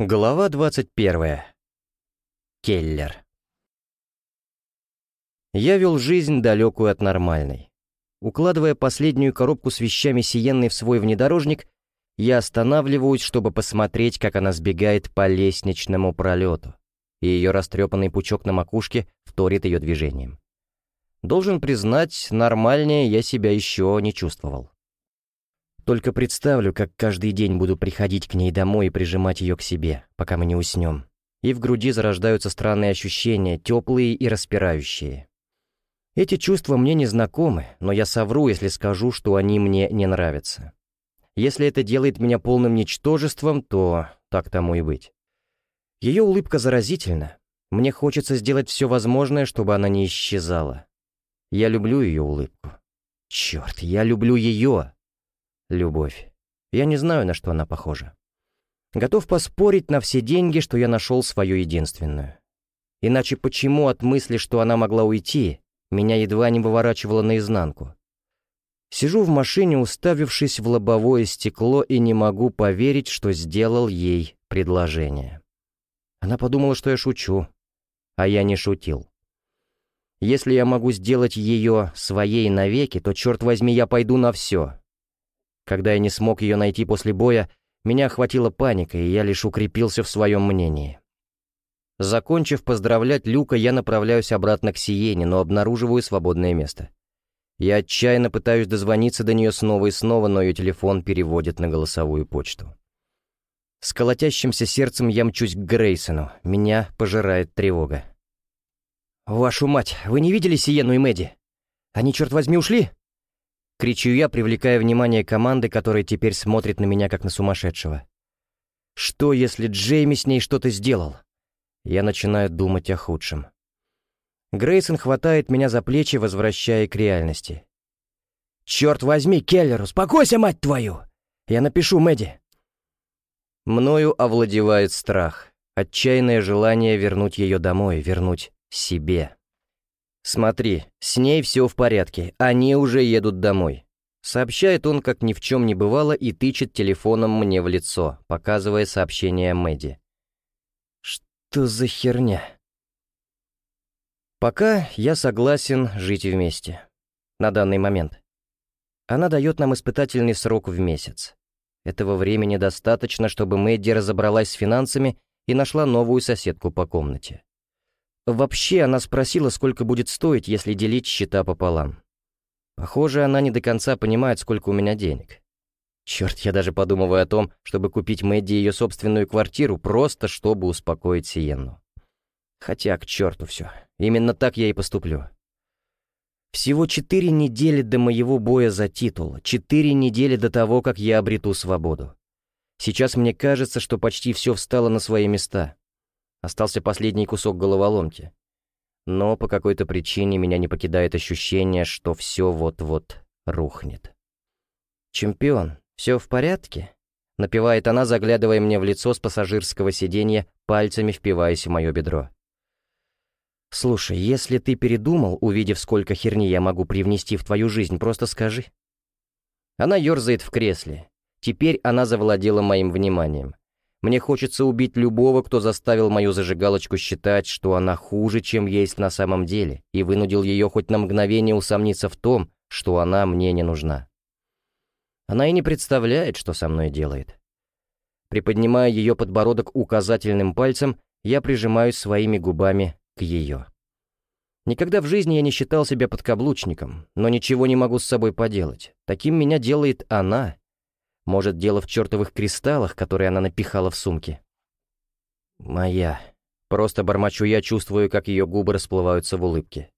Глава 21. Келлер. Я вел жизнь, далекую от нормальной. Укладывая последнюю коробку с вещами Сиенны в свой внедорожник, я останавливаюсь, чтобы посмотреть, как она сбегает по лестничному пролету, и ее растрепанный пучок на макушке вторит ее движением. Должен признать, нормальнее я себя еще не чувствовал. Только представлю, как каждый день буду приходить к ней домой и прижимать ее к себе, пока мы не уснем. И в груди зарождаются странные ощущения, теплые и распирающие. Эти чувства мне не знакомы, но я совру, если скажу, что они мне не нравятся. Если это делает меня полным ничтожеством, то так тому и быть. Ее улыбка заразительна. Мне хочется сделать все возможное, чтобы она не исчезала. Я люблю ее улыбку. Черт, я люблю ее, Любовь. Я не знаю, на что она похожа. Готов поспорить на все деньги, что я нашел свою единственную. Иначе почему от мысли, что она могла уйти, меня едва не выворачивало наизнанку? Сижу в машине, уставившись в лобовое стекло, и не могу поверить, что сделал ей предложение. Она подумала, что я шучу, а я не шутил. Если я могу сделать ее своей навеки, то, черт возьми, я пойду на все. Когда я не смог ее найти после боя, меня охватила паника, и я лишь укрепился в своем мнении. Закончив поздравлять Люка, я направляюсь обратно к Сиене, но обнаруживаю свободное место. Я отчаянно пытаюсь дозвониться до нее снова и снова, но ее телефон переводит на голосовую почту. С колотящимся сердцем я мчусь к Грейсону. Меня пожирает тревога. «Вашу мать, вы не видели Сиену и Мэдди? Они, черт возьми, ушли?» Кричу я, привлекая внимание команды, которая теперь смотрит на меня как на сумасшедшего. Что, если Джейми с ней что-то сделал? Я начинаю думать о худшем. Грейсон хватает меня за плечи, возвращая к реальности. «Черт возьми, Келлер, успокойся, мать твою! Я напишу Мэдди!» Мною овладевает страх, отчаянное желание вернуть ее домой, вернуть себе. «Смотри, с ней все в порядке, они уже едут домой». Сообщает он, как ни в чем не бывало, и тычет телефоном мне в лицо, показывая сообщение Мэдди. «Что за херня?» «Пока я согласен жить вместе. На данный момент. Она дает нам испытательный срок в месяц. Этого времени достаточно, чтобы Мэдди разобралась с финансами и нашла новую соседку по комнате. Вообще, она спросила, сколько будет стоить, если делить счета пополам. Похоже, она не до конца понимает, сколько у меня денег. Черт, я даже подумываю о том, чтобы купить Мэдди ее собственную квартиру, просто чтобы успокоить Сиенну. Хотя, к черту все. Именно так я и поступлю. Всего четыре недели до моего боя за титул, четыре недели до того, как я обрету свободу. Сейчас мне кажется, что почти все встало на свои места. Остался последний кусок головоломки. Но по какой-то причине меня не покидает ощущение, что все вот-вот рухнет. «Чемпион, все в порядке?» — напевает она, заглядывая мне в лицо с пассажирского сиденья, пальцами впиваясь в мое бедро. «Слушай, если ты передумал, увидев, сколько херни я могу привнести в твою жизнь, просто скажи». Она ерзает в кресле. Теперь она завладела моим вниманием. Мне хочется убить любого, кто заставил мою зажигалочку считать, что она хуже, чем есть на самом деле, и вынудил ее хоть на мгновение усомниться в том, что она мне не нужна. Она и не представляет, что со мной делает. Приподнимая ее подбородок указательным пальцем, я прижимаюсь своими губами к ее. Никогда в жизни я не считал себя подкаблучником, но ничего не могу с собой поделать. Таким меня делает она, может, дело в чертовых кристаллах, которые она напихала в сумке? Моя. Просто бормочу я, чувствую, как ее губы расплываются в улыбке.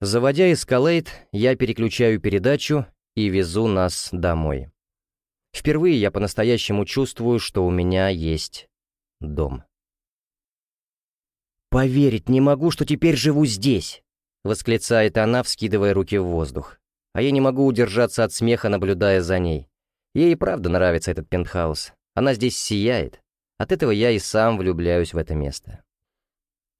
Заводя эскалейт, я переключаю передачу и везу нас домой. Впервые я по-настоящему чувствую, что у меня есть дом. «Поверить не могу, что теперь живу здесь!» — восклицает она, вскидывая руки в воздух. А я не могу удержаться от смеха, наблюдая за ней. Ей и правда нравится этот пентхаус. Она здесь сияет. От этого я и сам влюбляюсь в это место.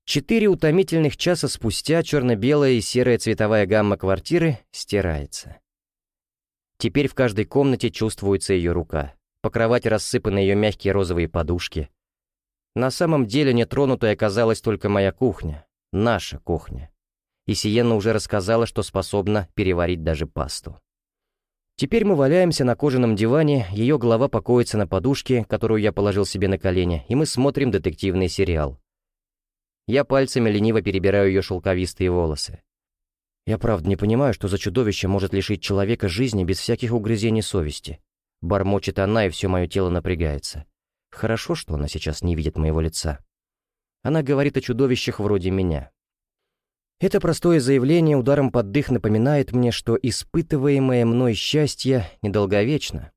Четыре утомительных часа спустя черно-белая и серая цветовая гамма квартиры стирается. Теперь в каждой комнате чувствуется ее рука. по кровати рассыпаны ее мягкие розовые подушки. На самом деле нетронутой оказалась только моя кухня, наша кухня. И Сиенна уже рассказала, что способна переварить даже пасту. Теперь мы валяемся на кожаном диване, ее голова покоится на подушке, которую я положил себе на колени, и мы смотрим детективный сериал. Я пальцами лениво перебираю ее шелковистые волосы. Я правда не понимаю, что за чудовище может лишить человека жизни без всяких угрызений совести. Бормочет она, и все мое тело напрягается. Хорошо, что она сейчас не видит моего лица. Она говорит о чудовищах вроде меня. Это простое заявление ударом под дых напоминает мне, что испытываемое мной счастье недолговечно.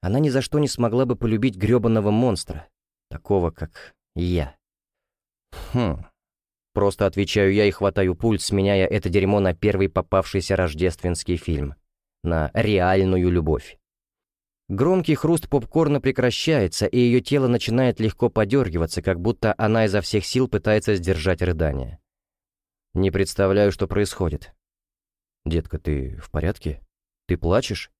Она ни за что не смогла бы полюбить грёбаного монстра, такого как я. Хм. Просто отвечаю я и хватаю пульт, сменяя это дерьмо на первый попавшийся рождественский фильм. На реальную любовь. Громкий хруст попкорна прекращается, и ее тело начинает легко подергиваться, как будто она изо всех сил пытается сдержать рыдание. Не представляю, что происходит. «Детка, ты в порядке? Ты плачешь?»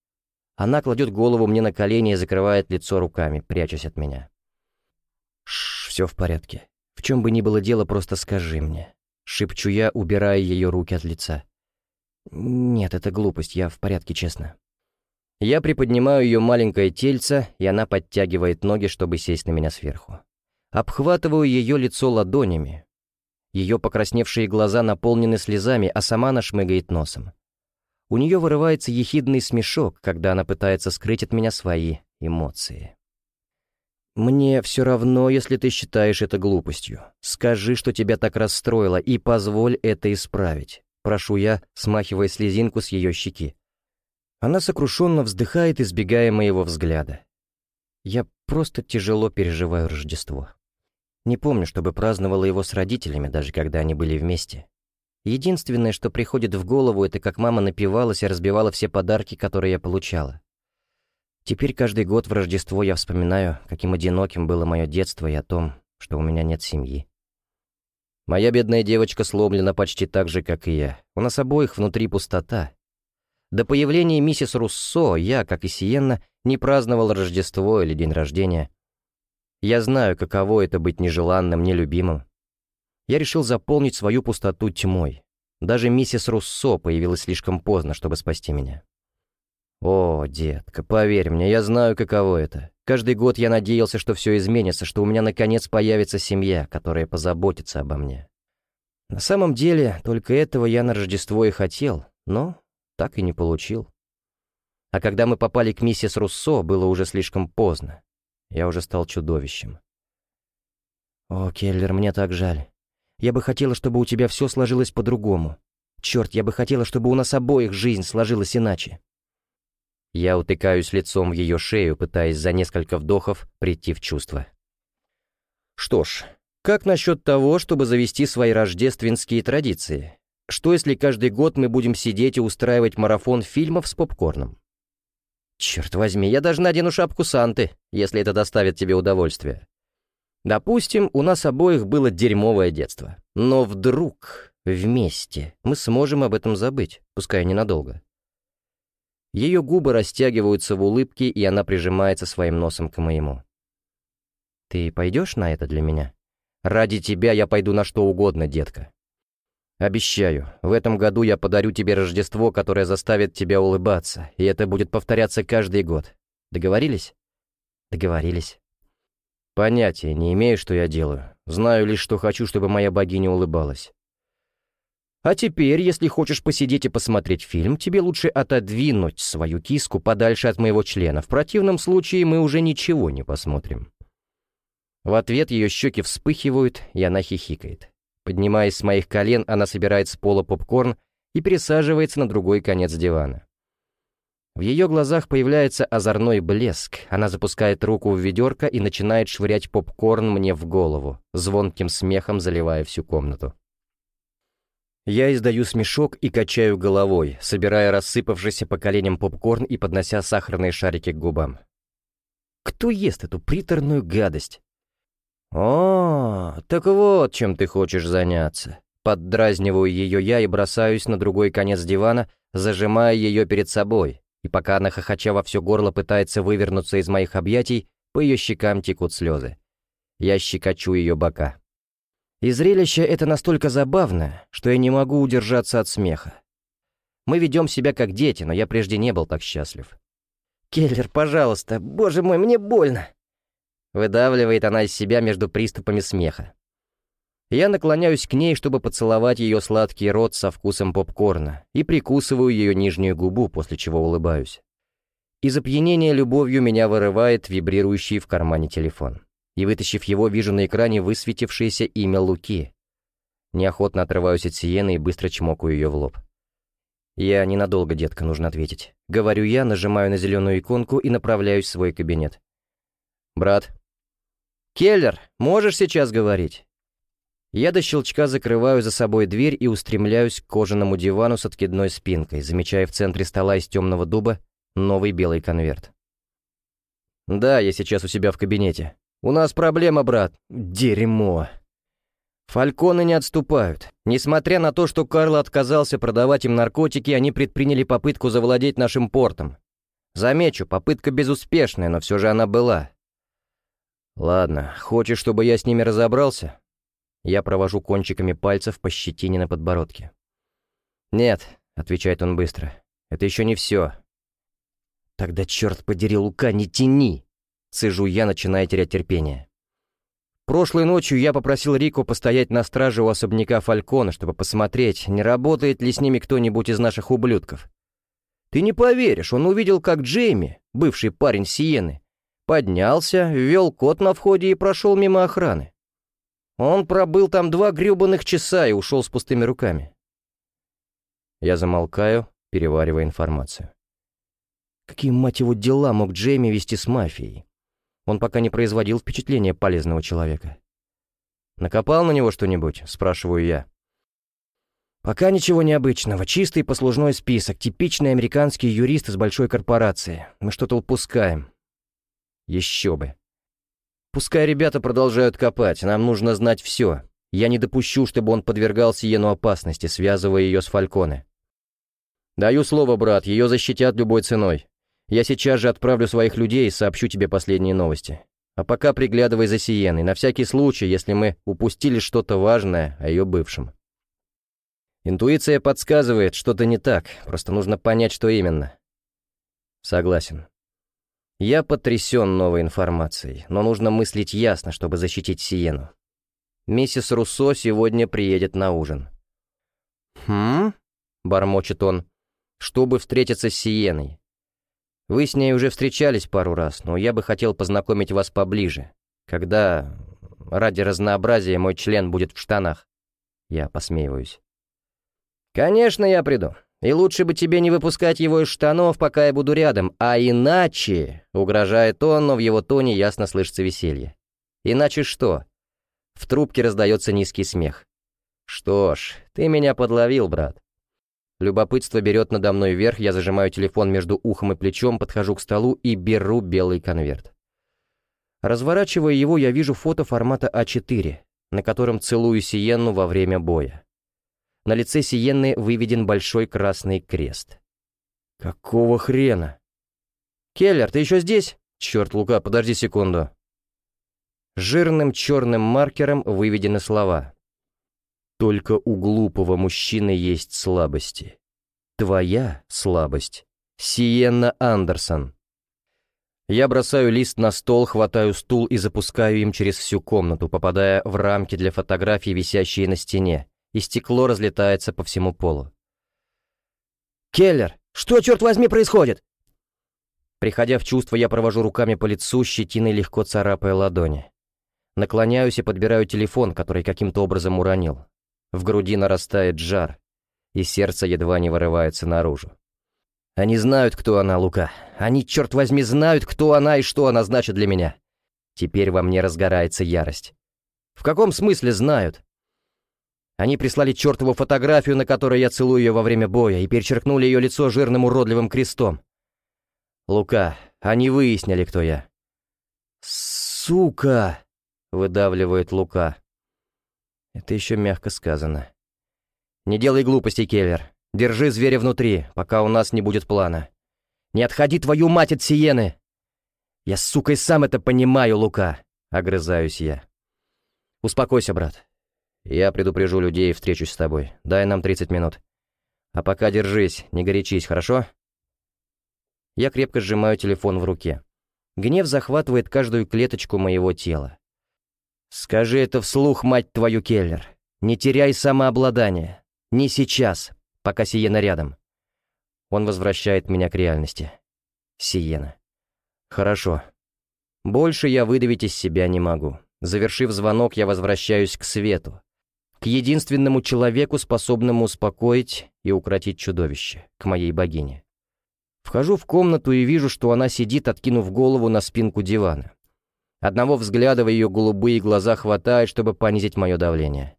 Она кладет голову мне на колени и закрывает лицо руками, прячась от меня. «Шш, все в порядке. В чем бы ни было дело, просто скажи мне». Шепчу я, убирая ее руки от лица. «Нет, это глупость, я в порядке, честно». Я приподнимаю ее маленькое тельце, и она подтягивает ноги, чтобы сесть на меня сверху. Обхватываю ее лицо ладонями, ее покрасневшие глаза наполнены слезами, а сама она шмыгает носом. У нее вырывается ехидный смешок, когда она пытается скрыть от меня свои эмоции. «Мне все равно, если ты считаешь это глупостью. Скажи, что тебя так расстроило, и позволь это исправить», — прошу я, смахивая слезинку с ее щеки. Она сокрушенно вздыхает, избегая моего взгляда. Я просто тяжело переживаю Рождество. Не помню, чтобы праздновала его с родителями, даже когда они были вместе. Единственное, что приходит в голову, это как мама напивалась и разбивала все подарки, которые я получала. Теперь каждый год в Рождество я вспоминаю, каким одиноким было мое детство и о том, что у меня нет семьи. Моя бедная девочка сломлена почти так же, как и я. У нас обоих внутри пустота. До появления миссис Руссо я, как и Сиенна, не праздновал Рождество или день рождения, я знаю, каково это быть нежеланным, нелюбимым. Я решил заполнить свою пустоту тьмой. Даже миссис Руссо появилась слишком поздно, чтобы спасти меня. О, детка, поверь мне, я знаю, каково это. Каждый год я надеялся, что все изменится, что у меня наконец появится семья, которая позаботится обо мне. На самом деле, только этого я на Рождество и хотел, но так и не получил. А когда мы попали к миссис Руссо, было уже слишком поздно. Я уже стал чудовищем. «О, Келлер, мне так жаль. Я бы хотела, чтобы у тебя все сложилось по-другому. Черт, я бы хотела, чтобы у нас обоих жизнь сложилась иначе». Я утыкаюсь лицом в ее шею, пытаясь за несколько вдохов прийти в чувство. Что ж, как насчет того, чтобы завести свои рождественские традиции? Что если каждый год мы будем сидеть и устраивать марафон фильмов с попкорном? Черт возьми, я даже надену шапку Санты, если это доставит тебе удовольствие. Допустим, у нас обоих было дерьмовое детство. Но вдруг, вместе, мы сможем об этом забыть, пускай ненадолго. Ее губы растягиваются в улыбке, и она прижимается своим носом к моему. «Ты пойдешь на это для меня? Ради тебя я пойду на что угодно, детка. Обещаю, в этом году я подарю тебе Рождество, которое заставит тебя улыбаться, и это будет повторяться каждый год. Договорились? Договорились. Понятия не имею, что я делаю. Знаю лишь, что хочу, чтобы моя богиня улыбалась. А теперь, если хочешь посидеть и посмотреть фильм, тебе лучше отодвинуть свою киску подальше от моего члена. В противном случае мы уже ничего не посмотрим. В ответ ее щеки вспыхивают, и она хихикает. Поднимаясь с моих колен, она собирает с пола попкорн и пересаживается на другой конец дивана. В ее глазах появляется озорной блеск. Она запускает руку в ведерко и начинает швырять попкорн мне в голову, звонким смехом заливая всю комнату. Я издаю смешок и качаю головой, собирая рассыпавшийся по коленям попкорн и поднося сахарные шарики к губам. Кто ест эту приторную гадость? «О, так вот чем ты хочешь заняться». Поддразниваю ее я и бросаюсь на другой конец дивана, зажимая ее перед собой, и пока она хохоча во все горло пытается вывернуться из моих объятий, по ее щекам текут слезы. Я щекочу ее бока. И зрелище это настолько забавно, что я не могу удержаться от смеха. Мы ведем себя как дети, но я прежде не был так счастлив. «Келлер, пожалуйста, боже мой, мне больно!» Выдавливает она из себя между приступами смеха. Я наклоняюсь к ней, чтобы поцеловать ее сладкий рот со вкусом попкорна, и прикусываю ее нижнюю губу, после чего улыбаюсь. Из опьянения любовью меня вырывает вибрирующий в кармане телефон. И вытащив его, вижу на экране высветившееся имя Луки. Неохотно отрываюсь от Сиены и быстро чмокаю ее в лоб. «Я ненадолго, детка, нужно ответить». Говорю я, нажимаю на зеленую иконку и направляюсь в свой кабинет. «Брат». «Келлер, можешь сейчас говорить?» Я до щелчка закрываю за собой дверь и устремляюсь к кожаному дивану с откидной спинкой, замечая в центре стола из темного дуба новый белый конверт. «Да, я сейчас у себя в кабинете. У нас проблема, брат. Дерьмо». Фальконы не отступают. Несмотря на то, что Карл отказался продавать им наркотики, они предприняли попытку завладеть нашим портом. Замечу, попытка безуспешная, но все же она была. Ладно, хочешь, чтобы я с ними разобрался? Я провожу кончиками пальцев по щетине на подбородке. «Нет», — отвечает он быстро, — «это еще не все». «Тогда, черт подери, Лука, не тяни!» — цежу я, начиная терять терпение. Прошлой ночью я попросил Рико постоять на страже у особняка Фалькона, чтобы посмотреть, не работает ли с ними кто-нибудь из наших ублюдков. Ты не поверишь, он увидел, как Джейми, бывший парень Сиены, поднялся, ввел код на входе и прошел мимо охраны. Он пробыл там два гребаных часа и ушел с пустыми руками. Я замолкаю, переваривая информацию. Какие, мать его, дела мог Джейми вести с мафией? Он пока не производил впечатления полезного человека. «Накопал на него что-нибудь?» — спрашиваю я. «Пока ничего необычного. Чистый послужной список. Типичный американский юрист из большой корпорации. Мы что-то упускаем». «Еще бы. Пускай ребята продолжают копать, нам нужно знать все. Я не допущу, чтобы он подвергал Сиену опасности, связывая ее с Фальконе. Даю слово, брат, ее защитят любой ценой. Я сейчас же отправлю своих людей и сообщу тебе последние новости. А пока приглядывай за Сиеной, на всякий случай, если мы упустили что-то важное о ее бывшем. Интуиция подсказывает, что-то не так, просто нужно понять, что именно. Согласен. Я потрясен новой информацией, но нужно мыслить ясно, чтобы защитить Сиену. Миссис Руссо сегодня приедет на ужин. «Хм?» — бормочет он. «Чтобы встретиться с Сиеной. Вы с ней уже встречались пару раз, но я бы хотел познакомить вас поближе, когда, ради разнообразия, мой член будет в штанах». Я посмеиваюсь. «Конечно, я приду. И лучше бы тебе не выпускать его из штанов, пока я буду рядом, а иначе...» — угрожает он, но в его тоне ясно слышится веселье. «Иначе что?» В трубке раздается низкий смех. «Что ж, ты меня подловил, брат». Любопытство берет надо мной вверх, я зажимаю телефон между ухом и плечом, подхожу к столу и беру белый конверт. Разворачивая его, я вижу фото формата А4, на котором целую Сиенну во время боя. На лице Сиенны выведен большой красный крест. «Какого хрена?» «Келлер, ты еще здесь?» «Черт, Лука, подожди секунду». Жирным черным маркером выведены слова. «Только у глупого мужчины есть слабости. Твоя слабость. Сиенна Андерсон». Я бросаю лист на стол, хватаю стул и запускаю им через всю комнату, попадая в рамки для фотографий, висящие на стене и стекло разлетается по всему полу. «Келлер, что, черт возьми, происходит?» Приходя в чувство, я провожу руками по лицу, щетиной легко царапая ладони. Наклоняюсь и подбираю телефон, который каким-то образом уронил. В груди нарастает жар, и сердце едва не вырывается наружу. Они знают, кто она, Лука. Они, черт возьми, знают, кто она и что она значит для меня. Теперь во мне разгорается ярость. В каком смысле знают? Они прислали чертову фотографию, на которой я целую ее во время боя, и перечеркнули ее лицо жирным уродливым крестом. Лука, они выяснили, кто я. «Сука!» — выдавливает Лука. Это еще мягко сказано. «Не делай глупостей, Келлер. Держи зверя внутри, пока у нас не будет плана. Не отходи твою мать от Сиены!» «Я, сука, и сам это понимаю, Лука!» — огрызаюсь я. «Успокойся, брат. Я предупрежу людей и встречусь с тобой. Дай нам 30 минут. А пока держись, не горячись, хорошо?» Я крепко сжимаю телефон в руке. Гнев захватывает каждую клеточку моего тела. «Скажи это вслух, мать твою, Келлер. Не теряй самообладание. Не сейчас, пока Сиена рядом». Он возвращает меня к реальности. Сиена. «Хорошо. Больше я выдавить из себя не могу. Завершив звонок, я возвращаюсь к свету. К единственному человеку, способному успокоить и укротить чудовище, к моей богине. Вхожу в комнату и вижу, что она сидит, откинув голову на спинку дивана. Одного взгляда в ее голубые глаза хватает, чтобы понизить мое давление.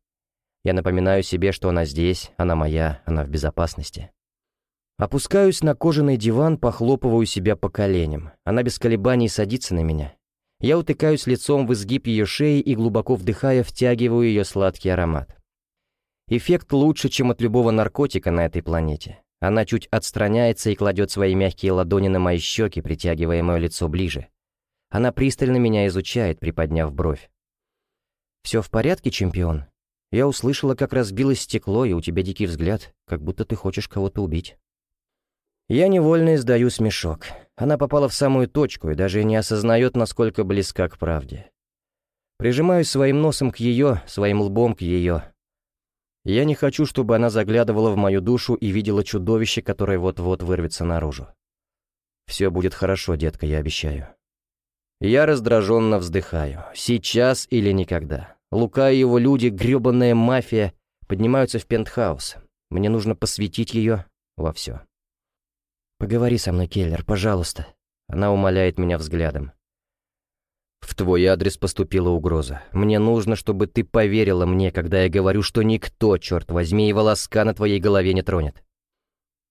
Я напоминаю себе, что она здесь, она моя, она в безопасности. Опускаюсь на кожаный диван, похлопываю себя по коленям. Она без колебаний садится на меня. Я утыкаюсь лицом в изгиб ее шеи и, глубоко вдыхая, втягиваю ее сладкий аромат. Эффект лучше, чем от любого наркотика на этой планете. Она чуть отстраняется и кладет свои мягкие ладони на мои щеки, притягивая мое лицо ближе. Она пристально меня изучает, приподняв бровь. «Все в порядке, чемпион? Я услышала, как разбилось стекло, и у тебя дикий взгляд, как будто ты хочешь кого-то убить». Я невольно издаю смешок. Она попала в самую точку и даже не осознает, насколько близка к правде. Прижимаюсь своим носом к ее, своим лбом к ее. Я не хочу, чтобы она заглядывала в мою душу и видела чудовище, которое вот-вот вырвется наружу. Все будет хорошо, детка, я обещаю. Я раздраженно вздыхаю. Сейчас или никогда. Лука и его люди, грёбаная мафия, поднимаются в пентхаус. Мне нужно посвятить ее во все. «Поговори со мной, Келлер, пожалуйста». Она умоляет меня взглядом. «В твой адрес поступила угроза. Мне нужно, чтобы ты поверила мне, когда я говорю, что никто, черт возьми, и волоска на твоей голове не тронет».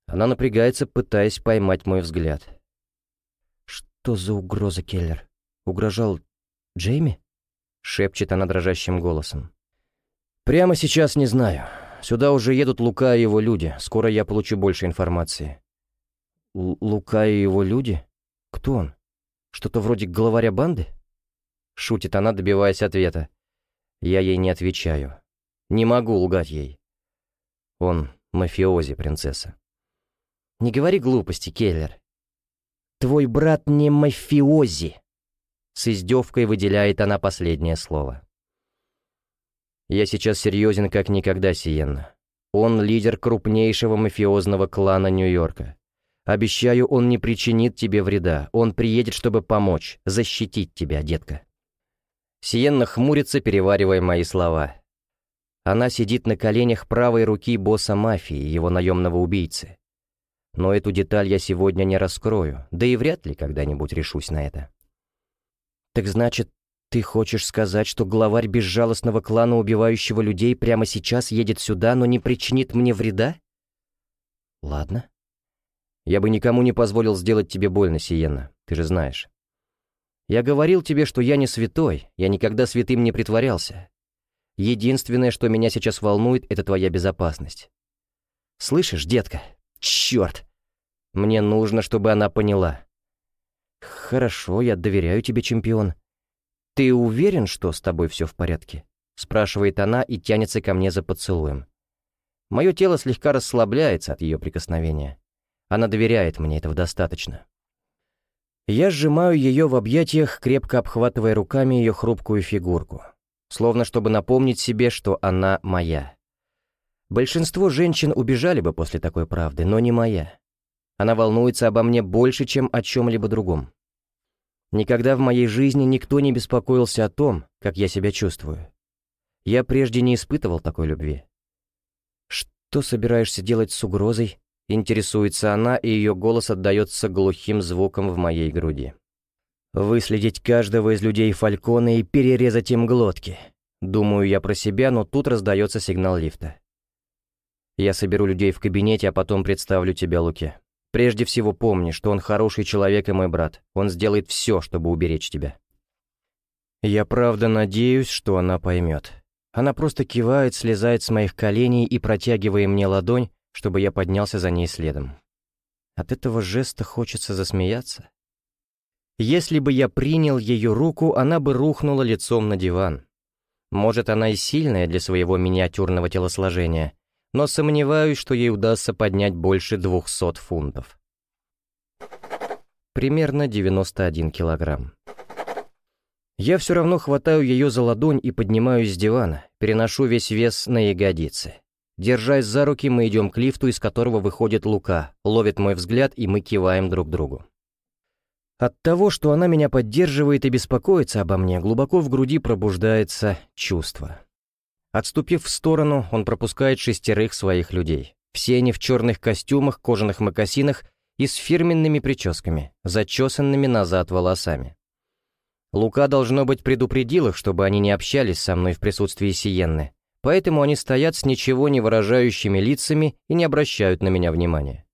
Она напрягается, пытаясь поймать мой взгляд. «Что за угроза, Келлер?» Угрожал Джейми? Шепчет она дрожащим голосом. Прямо сейчас не знаю. Сюда уже едут Лука и его люди. Скоро я получу больше информации. Лука и его люди? Кто он? Что-то вроде главаря банды? Шутит она, добиваясь ответа. Я ей не отвечаю. Не могу лгать ей. Он мафиози, принцесса. Не говори глупости, Келлер. Твой брат не мафиози. С издевкой выделяет она последнее слово. «Я сейчас серьезен как никогда, Сиенна. Он лидер крупнейшего мафиозного клана Нью-Йорка. Обещаю, он не причинит тебе вреда. Он приедет, чтобы помочь, защитить тебя, детка». Сиенна хмурится, переваривая мои слова. Она сидит на коленях правой руки босса мафии, его наемного убийцы. Но эту деталь я сегодня не раскрою, да и вряд ли когда-нибудь решусь на это. «Так значит, ты хочешь сказать, что главарь безжалостного клана, убивающего людей, прямо сейчас едет сюда, но не причинит мне вреда?» «Ладно. Я бы никому не позволил сделать тебе больно, Сиенна, ты же знаешь. Я говорил тебе, что я не святой, я никогда святым не притворялся. Единственное, что меня сейчас волнует, это твоя безопасность. Слышишь, детка? Черт! Мне нужно, чтобы она поняла. «Хорошо, я доверяю тебе, чемпион. Ты уверен, что с тобой все в порядке?» Спрашивает она и тянется ко мне за поцелуем. Мое тело слегка расслабляется от ее прикосновения. Она доверяет мне, этого достаточно. Я сжимаю ее в объятиях, крепко обхватывая руками ее хрупкую фигурку, словно чтобы напомнить себе, что она моя. Большинство женщин убежали бы после такой правды, но не моя. Она волнуется обо мне больше, чем о чем-либо другом. Никогда в моей жизни никто не беспокоился о том, как я себя чувствую. Я прежде не испытывал такой любви. «Что собираешься делать с угрозой?» Интересуется она, и ее голос отдается глухим звуком в моей груди. «Выследить каждого из людей Фалькона и перерезать им глотки». Думаю я про себя, но тут раздается сигнал лифта. Я соберу людей в кабинете, а потом представлю тебя Луке. Прежде всего помни, что он хороший человек и мой брат. Он сделает все, чтобы уберечь тебя. Я правда надеюсь, что она поймет. Она просто кивает, слезает с моих коленей и протягивая мне ладонь, чтобы я поднялся за ней следом. От этого жеста хочется засмеяться. Если бы я принял ее руку, она бы рухнула лицом на диван. Может, она и сильная для своего миниатюрного телосложения, но сомневаюсь, что ей удастся поднять больше 200 фунтов. Примерно 91 килограмм. Я все равно хватаю ее за ладонь и поднимаюсь с дивана, переношу весь вес на ягодицы. Держась за руки, мы идем к лифту, из которого выходит Лука, ловит мой взгляд, и мы киваем друг другу. От того, что она меня поддерживает и беспокоится обо мне, глубоко в груди пробуждается чувство. Отступив в сторону, он пропускает шестерых своих людей. Все они в черных костюмах, кожаных мокасинах и с фирменными прическами, зачесанными назад волосами. Лука, должно быть, предупредил их, чтобы они не общались со мной в присутствии Сиенны, поэтому они стоят с ничего не выражающими лицами и не обращают на меня внимания.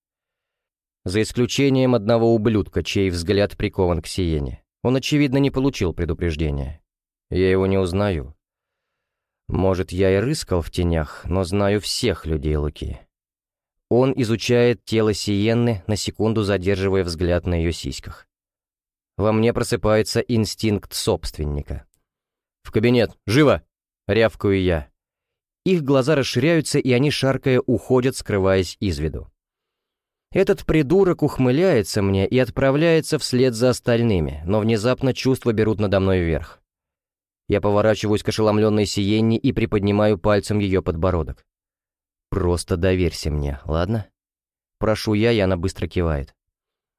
За исключением одного ублюдка, чей взгляд прикован к Сиене. Он, очевидно, не получил предупреждения. Я его не узнаю. Может, я и рыскал в тенях, но знаю всех людей Луки. Он изучает тело Сиенны, на секунду задерживая взгляд на ее сиськах. Во мне просыпается инстинкт собственника. «В кабинет! Живо!» — рявкаю я. Их глаза расширяются, и они, шаркая, уходят, скрываясь из виду. Этот придурок ухмыляется мне и отправляется вслед за остальными, но внезапно чувства берут надо мной вверх. Я поворачиваюсь к ошеломленной Сиенне и приподнимаю пальцем ее подбородок. «Просто доверься мне, ладно?» Прошу я, и она быстро кивает.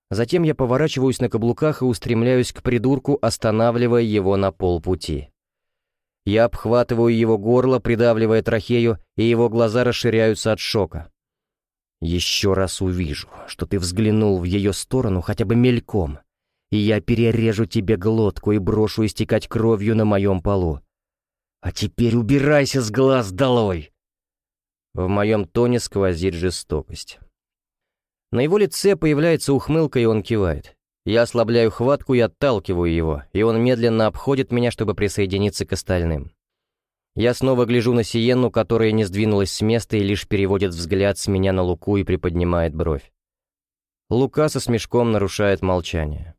Затем я поворачиваюсь на каблуках и устремляюсь к придурку, останавливая его на полпути. Я обхватываю его горло, придавливая трахею, и его глаза расширяются от шока. «Еще раз увижу, что ты взглянул в ее сторону хотя бы мельком, и я перережу тебе глотку и брошу истекать кровью на моем полу. А теперь убирайся с глаз долой!» В моем тоне сквозит жестокость. На его лице появляется ухмылка, и он кивает. Я ослабляю хватку и отталкиваю его, и он медленно обходит меня, чтобы присоединиться к остальным. Я снова гляжу на Сиенну, которая не сдвинулась с места и лишь переводит взгляд с меня на Луку и приподнимает бровь. Лука со смешком нарушает молчание.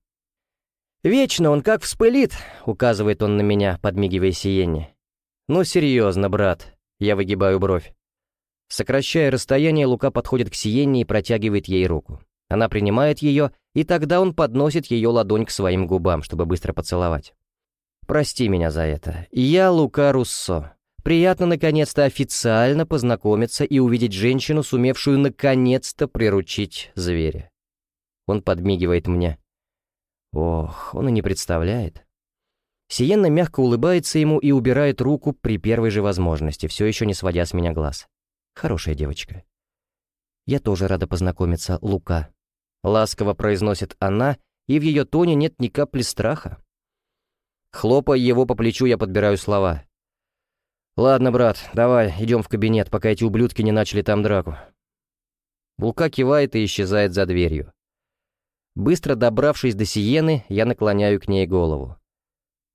«Вечно он как вспылит», — указывает он на меня, подмигивая Сиенне. «Ну серьезно, брат», — я выгибаю бровь. Сокращая расстояние, Лука подходит к Сиенне и протягивает ей руку. Она принимает ее, и тогда он подносит ее ладонь к своим губам, чтобы быстро поцеловать. «Прости меня за это. Я Лука Руссо. Приятно наконец-то официально познакомиться и увидеть женщину, сумевшую наконец-то приручить зверя». Он подмигивает мне. Ох, он и не представляет. Сиенна мягко улыбается ему и убирает руку при первой же возможности, все еще не сводя с меня глаз. Хорошая девочка. Я тоже рада познакомиться, Лука. Ласково произносит она, и в ее тоне нет ни капли страха. Хлопая его по плечу, я подбираю слова. «Ладно, брат, давай, идем в кабинет, пока эти ублюдки не начали там драку». Лука кивает и исчезает за дверью. Быстро добравшись до Сиены, я наклоняю к ней голову.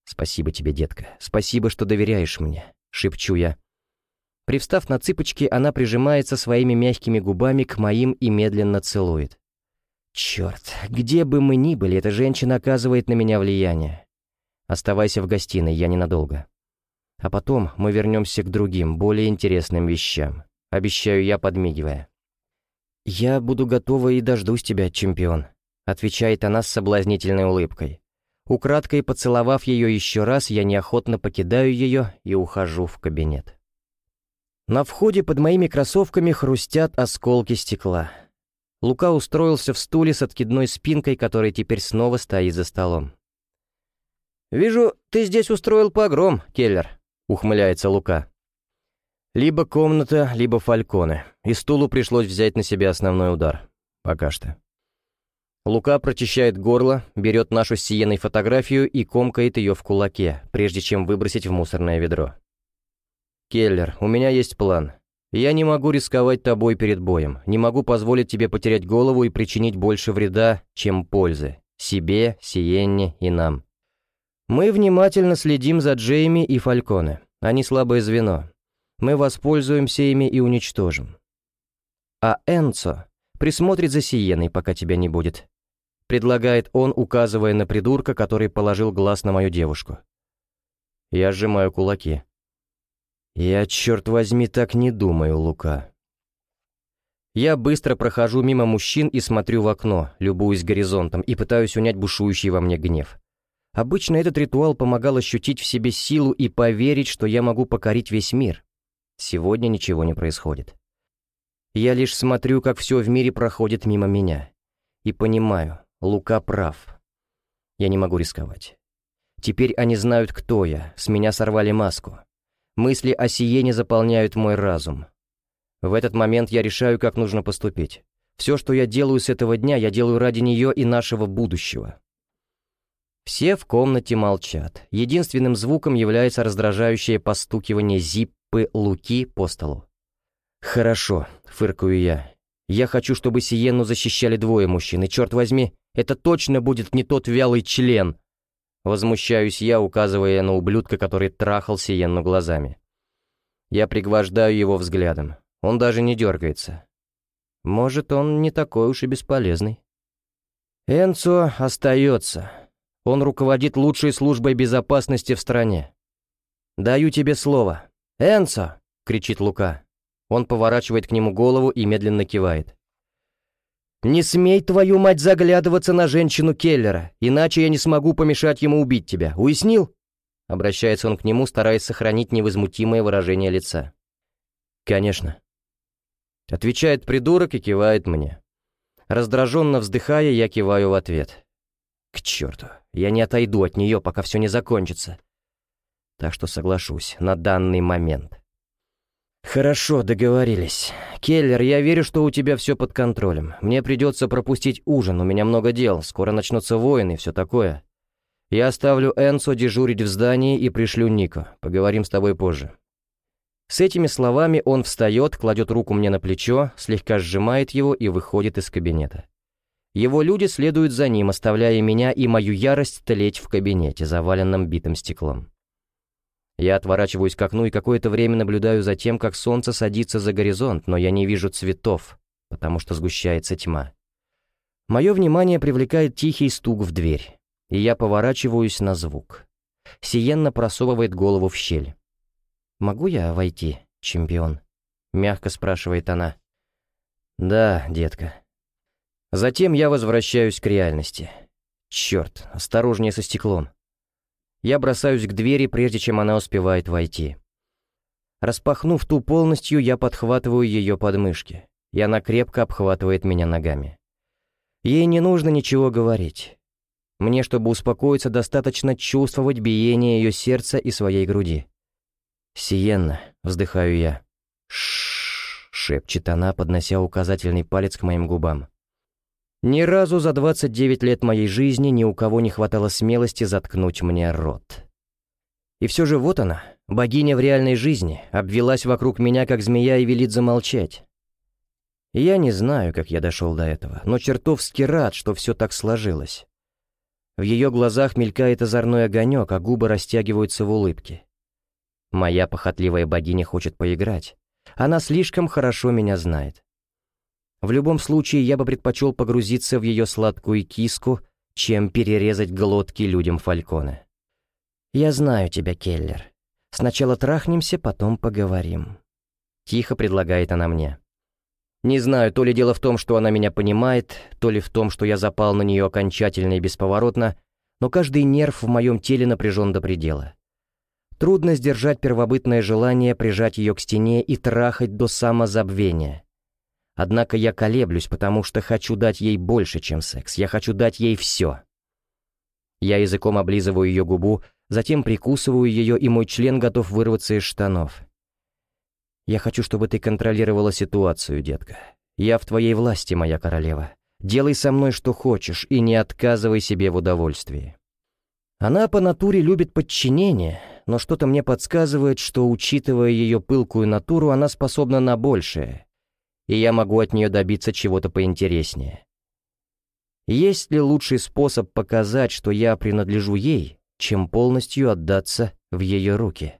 «Спасибо тебе, детка, спасибо, что доверяешь мне», — шепчу я. Привстав на цыпочки, она прижимается своими мягкими губами к моим и медленно целует. Черт, где бы мы ни были, эта женщина оказывает на меня влияние. Оставайся в гостиной, я ненадолго. А потом мы вернемся к другим, более интересным вещам. Обещаю я, подмигивая. «Я буду готова и дождусь тебя, чемпион», — отвечает она с соблазнительной улыбкой. Украдкой поцеловав ее еще раз, я неохотно покидаю ее и ухожу в кабинет. На входе под моими кроссовками хрустят осколки стекла. Лука устроился в стуле с откидной спинкой, который теперь снова стоит за столом. «Вижу, ты здесь устроил погром, Келлер», — ухмыляется Лука. «Либо комната, либо фальконы, и стулу пришлось взять на себя основной удар. Пока что». Лука прочищает горло, берет нашу с Сиеной фотографию и комкает ее в кулаке, прежде чем выбросить в мусорное ведро. «Келлер, у меня есть план. Я не могу рисковать тобой перед боем, не могу позволить тебе потерять голову и причинить больше вреда, чем пользы. Себе, Сиенне и нам. Мы внимательно следим за Джейми и Фальконе. Они слабое звено. Мы воспользуемся ими и уничтожим. А Энцо Присмотрит за Сиеной, пока тебя не будет. Предлагает он, указывая на придурка, который положил глаз на мою девушку. Я сжимаю кулаки. Я, черт возьми, так не думаю, Лука. Я быстро прохожу мимо мужчин и смотрю в окно, любуюсь горизонтом и пытаюсь унять бушующий во мне гнев. Обычно этот ритуал помогал ощутить в себе силу и поверить, что я могу покорить весь мир. Сегодня ничего не происходит. Я лишь смотрю, как все в мире проходит мимо меня. И понимаю, Лука прав. Я не могу рисковать. Теперь они знают, кто я, с меня сорвали маску. Мысли о Сиене заполняют мой разум. В этот момент я решаю, как нужно поступить. Все, что я делаю с этого дня, я делаю ради нее и нашего будущего. Все в комнате молчат. Единственным звуком является раздражающее постукивание зиппы Луки по столу. «Хорошо», — фыркаю я. «Я хочу, чтобы Сиену защищали двое мужчин, и, черт возьми, это точно будет не тот вялый член!» Возмущаюсь я, указывая на ублюдка, который трахал Сиенну глазами. Я пригвождаю его взглядом. Он даже не дергается. Может, он не такой уж и бесполезный. Энцо остается. Он руководит лучшей службой безопасности в стране. «Даю тебе слово. Энцо!» — кричит Лука. Он поворачивает к нему голову и медленно кивает. «Не смей, твою мать, заглядываться на женщину Келлера, иначе я не смогу помешать ему убить тебя. Уяснил?» Обращается он к нему, стараясь сохранить невозмутимое выражение лица. «Конечно». Отвечает придурок и кивает мне. Раздраженно вздыхая, я киваю в ответ. «К черту, я не отойду от нее, пока все не закончится». Так что соглашусь на данный момент. «Хорошо, договорились. Келлер, я верю, что у тебя все под контролем. Мне придется пропустить ужин, у меня много дел, скоро начнутся войны и все такое. Я оставлю Энсо дежурить в здании и пришлю Нико. Поговорим с тобой позже». С этими словами он встает, кладет руку мне на плечо, слегка сжимает его и выходит из кабинета. Его люди следуют за ним, оставляя меня и мою ярость тлеть в кабинете, заваленном битым стеклом. Я отворачиваюсь к окну и какое-то время наблюдаю за тем, как солнце садится за горизонт, но я не вижу цветов, потому что сгущается тьма. Мое внимание привлекает тихий стук в дверь, и я поворачиваюсь на звук. Сиенна просовывает голову в щель. «Могу я войти, чемпион?» — мягко спрашивает она. «Да, детка». Затем я возвращаюсь к реальности. Черт, осторожнее со стеклом. Я бросаюсь к двери, прежде чем она успевает войти. Распахнув ту полностью, я подхватываю ее подмышки, и она крепко обхватывает меня ногами. Ей не нужно ничего говорить. Мне, чтобы успокоиться, достаточно чувствовать биение ее сердца и своей груди. «Сиенна», — вздыхаю я. «Ш-ш-ш», шепчет она, поднося указательный палец к моим губам. Ни разу за 29 лет моей жизни ни у кого не хватало смелости заткнуть мне рот. И все же вот она, богиня в реальной жизни, обвелась вокруг меня, как змея, и велит замолчать. Я не знаю, как я дошел до этого, но чертовски рад, что все так сложилось. В ее глазах мелькает озорной огонек, а губы растягиваются в улыбке. Моя похотливая богиня хочет поиграть. Она слишком хорошо меня знает. В любом случае, я бы предпочел погрузиться в ее сладкую киску, чем перерезать глотки людям Фалькона. «Я знаю тебя, Келлер. Сначала трахнемся, потом поговорим». Тихо предлагает она мне. Не знаю, то ли дело в том, что она меня понимает, то ли в том, что я запал на нее окончательно и бесповоротно, но каждый нерв в моем теле напряжен до предела. Трудно сдержать первобытное желание прижать ее к стене и трахать до самозабвения. Однако я колеблюсь, потому что хочу дать ей больше, чем секс. Я хочу дать ей все. Я языком облизываю ее губу, затем прикусываю ее, и мой член готов вырваться из штанов. Я хочу, чтобы ты контролировала ситуацию, детка. Я в твоей власти, моя королева. Делай со мной что хочешь и не отказывай себе в удовольствии. Она по натуре любит подчинение, но что-то мне подсказывает, что, учитывая ее пылкую натуру, она способна на большее — и я могу от нее добиться чего-то поинтереснее. Есть ли лучший способ показать, что я принадлежу ей, чем полностью отдаться в ее руки?